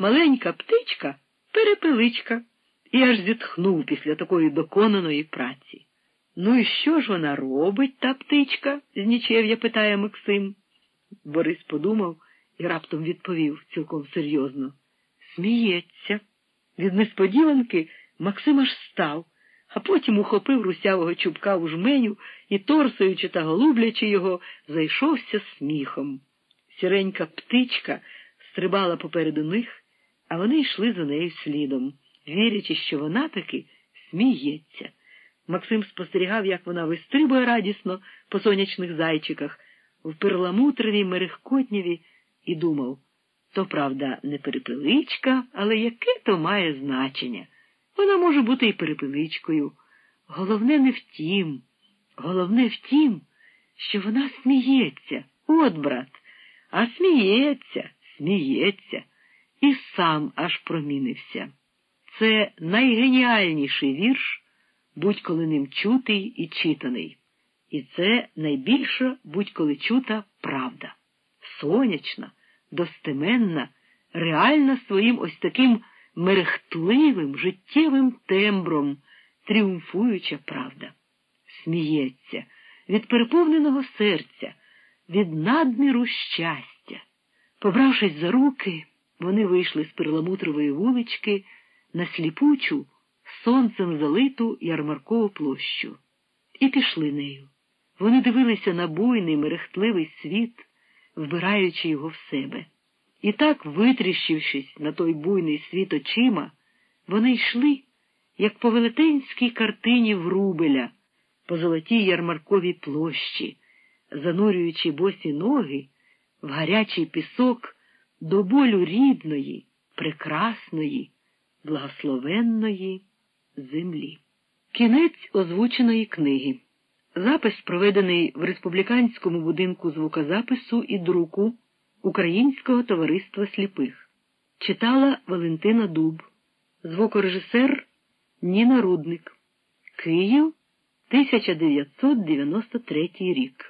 маленька птичка перепеличка, і аж зітхнув після такої доконаної праці. Ну і що ж вона робить, та птичка? знічев'я питає Максим. Борис подумав і раптом відповів цілком серйозно. Сміється. Від несподіванки Максим аж став, а потім ухопив русявого чубка у жменю і, торсуючи та голублячи його, зайшовся сміхом. Сіренька птичка стрибала попереду них, а вони йшли за нею слідом, вірячи, що вона таки сміється. Максим спостерігав, як вона вистрибує радісно по сонячних зайчиках, в перламутровій мерехкотняві, і думав то, правда, не перепеличка, але яке то має значення? Вона може бути і перепеличкою. Головне не втім, головне втім, що вона сміється. От, брат, а сміється, сміється, сам аж промінився. Це найгеніальніший вірш, будь-коли ним чутий і читаний. І це найбільша будь-коли чута правда. Сонячна, достеменна, реальна своїм ось таким мерехтливим, життєвим тембром, тріумфуюча правда. Сміється від переповненого серця, від надміру щастя. Побравшись за руки, вони вийшли з перламутрової вулички на сліпучу, сонцем залиту ярмаркову площу, і пішли нею. Вони дивилися на буйний, мерехтливий світ, вбираючи його в себе. І так, витріщившись на той буйний світ очима, вони йшли, як по велетенській картині Врубеля, по золотій ярмарковій площі, занурюючи босі ноги в гарячий пісок до болю рідної, прекрасної, благословенної землі. Кінець озвученої книги. Запис проведений в республіканському будинку звукозапису і друку Українського товариства сліпих. Читала Валентина Дуб, звукорежисер Ніна Рудник. Київ, 1993 рік.